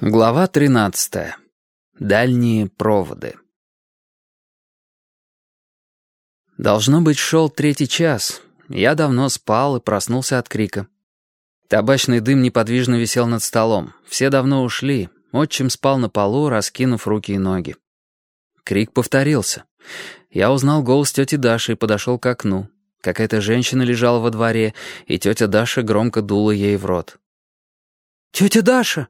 Глава 13. Дальние проводы. Должно быть, шел третий час. Я давно спал и проснулся от крика. Табачный дым неподвижно висел над столом. Все давно ушли. Отчим спал на полу, раскинув руки и ноги. Крик повторился. Я узнал голос тети Даши и подошел к окну. Какая-то женщина лежала во дворе, и тетя Даша громко дула ей в рот. «Тетя Даша!»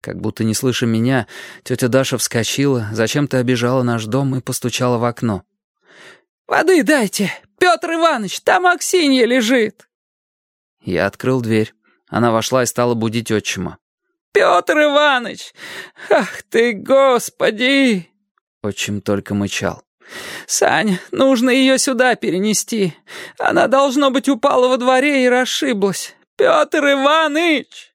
Как будто не слыша меня, тетя Даша вскочила, зачем-то обижала наш дом и постучала в окно. «Воды дайте! Петр Иванович, там Аксинья лежит!» Я открыл дверь. Она вошла и стала будить отчима. «Петр Иванович! Ах ты, господи!» Отчим только мычал. «Саня, нужно ее сюда перенести. Она, должно быть, упала во дворе и расшиблась. Петр Иванович!»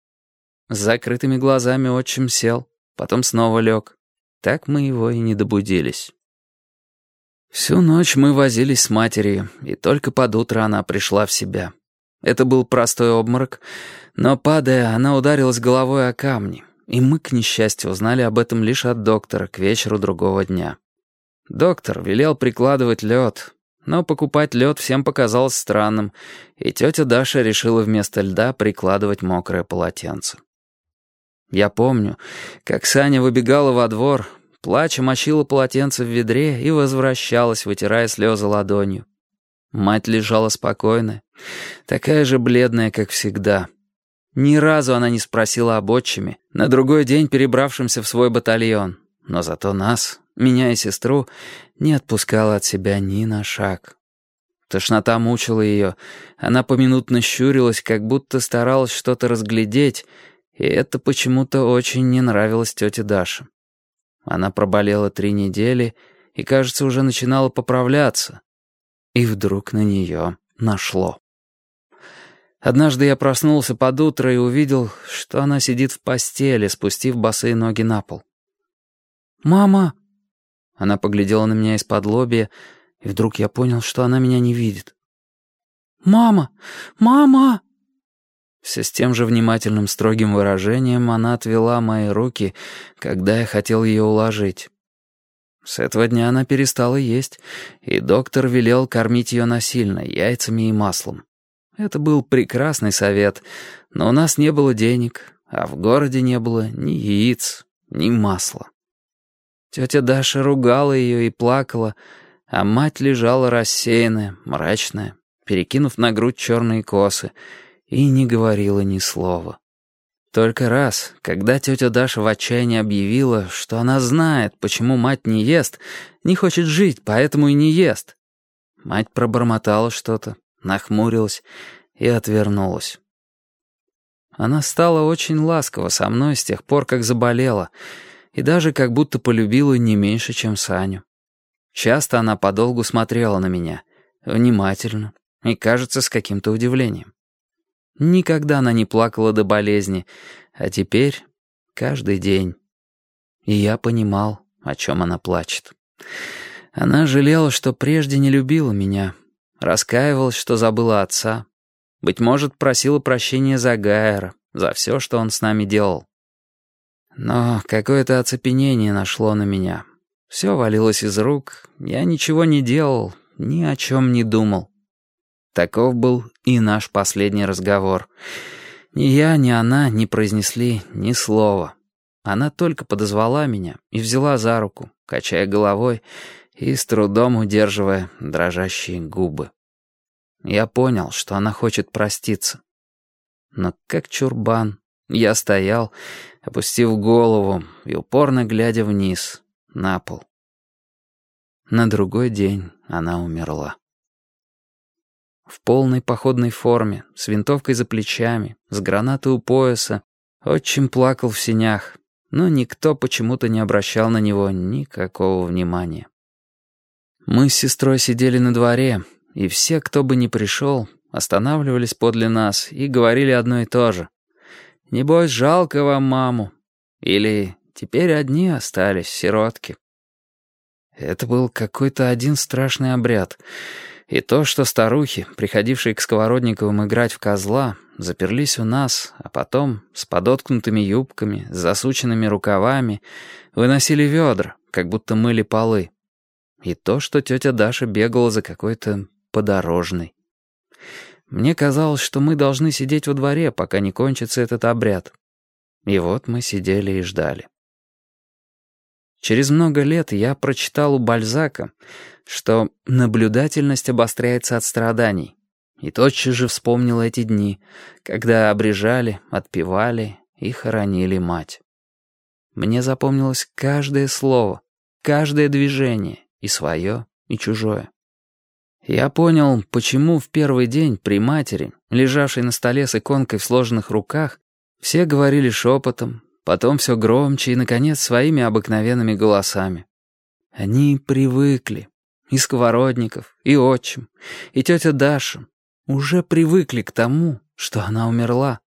С закрытыми глазами отчим сел, потом снова лег. Так мы его и не добудились. Всю ночь мы возились с матерью, и только под утро она пришла в себя. Это был простой обморок, но, падая, она ударилась головой о камни, и мы, к несчастью, узнали об этом лишь от доктора к вечеру другого дня. Доктор велел прикладывать лед, но покупать лед всем показалось странным, и тетя Даша решила вместо льда прикладывать мокрое полотенце. Я помню, как Саня выбегала во двор, плача мочила полотенце в ведре и возвращалась, вытирая слезы ладонью. Мать лежала спокойная, такая же бледная, как всегда. Ни разу она не спросила об отчиме, на другой день перебравшемся в свой батальон. Но зато нас, меня и сестру, не отпускала от себя ни на шаг. Тошнота мучила ее, она поминутно щурилась, как будто старалась что-то разглядеть, и это почему-то очень не нравилось тете Даше. Она проболела три недели и, кажется, уже начинала поправляться. И вдруг на нее нашло. Однажды я проснулся под утро и увидел, что она сидит в постели, спустив босые ноги на пол. «Мама!» Она поглядела на меня из-под лобья, и вдруг я понял, что она меня не видит. «Мама! Мама!» Все с тем же внимательным строгим выражением она отвела мои руки, когда я хотел ее уложить. С этого дня она перестала есть, и доктор велел кормить ее насильно, яйцами и маслом. Это был прекрасный совет, но у нас не было денег, а в городе не было ни яиц, ни масла. Тетя Даша ругала ее и плакала, а мать лежала рассеянная, мрачная, перекинув на грудь черные косы, и не говорила ни слова. Только раз, когда тетя Даша в отчаянии объявила, что она знает, почему мать не ест, не хочет жить, поэтому и не ест. Мать пробормотала что-то, нахмурилась и отвернулась. Она стала очень ласкова со мной с тех пор, как заболела, и даже как будто полюбила не меньше, чем Саню. Часто она подолгу смотрела на меня, внимательно и, кажется, с каким-то удивлением. Никогда она не плакала до болезни, а теперь каждый день. И я понимал, о чем она плачет. Она жалела, что прежде не любила меня, раскаивалась, что забыла отца. Быть может, просила прощения за Гайера, за все, что он с нами делал. Но какое-то оцепенение нашло на меня. Все валилось из рук, я ничего не делал, ни о чем не думал. Таков был и наш последний разговор. Ни я, ни она не произнесли ни слова. Она только подозвала меня и взяла за руку, качая головой и с трудом удерживая дрожащие губы. Я понял, что она хочет проститься. Но как чурбан, я стоял, опустив голову и упорно глядя вниз, на пол. На другой день она умерла. В полной походной форме, с винтовкой за плечами, с гранатой у пояса. Отчим плакал в синях, но никто почему-то не обращал на него никакого внимания. Мы с сестрой сидели на дворе, и все, кто бы ни пришел, останавливались подле нас и говорили одно и то же. «Небось, жалко вам маму». Или «Теперь одни остались, сиротки». Это был какой-то один страшный обряд — и то, что старухи, приходившие к Сковородниковым играть в козла, заперлись у нас, а потом с подоткнутыми юбками, с засученными рукавами выносили ведра, как будто мыли полы. И то, что тетя Даша бегала за какой-то подорожной. Мне казалось, что мы должны сидеть во дворе, пока не кончится этот обряд. И вот мы сидели и ждали. Через много лет я прочитал у Бальзака, что наблюдательность обостряется от страданий. И тотчас же вспомнил эти дни, когда обрежали, отпевали и хоронили мать. Мне запомнилось каждое слово, каждое движение, и свое, и чужое. Я понял, почему в первый день при матери, лежавшей на столе с иконкой в сложенных руках, все говорили шепотом, потом все громче и, наконец, своими обыкновенными голосами. Они привыкли. И Сковородников, и отчим, и тетя Даша уже привыкли к тому, что она умерла.